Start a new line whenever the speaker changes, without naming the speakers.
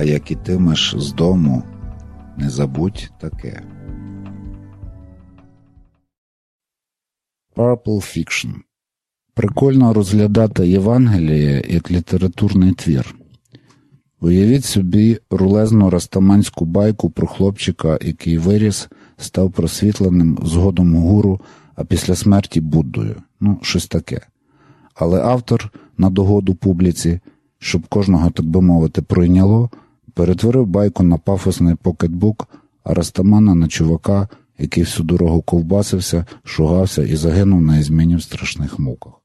а як ітимеш з дому, не забудь таке. Purple Fiction Прикольно розглядати Євангеліє як літературний твір. Уявіть собі рулезну растаманську байку про хлопчика, який виріс, став просвітленим згодом гуру, а після смерті Буддою. Ну, щось таке. Але автор, на догоду публіці, щоб кожного, так би мовити, пройняло, перетворив байку на пафосний покетбук, а Растамана на чувака, який всю дорогу ковбасився, шугався і загинув на ізміні в страшних муках.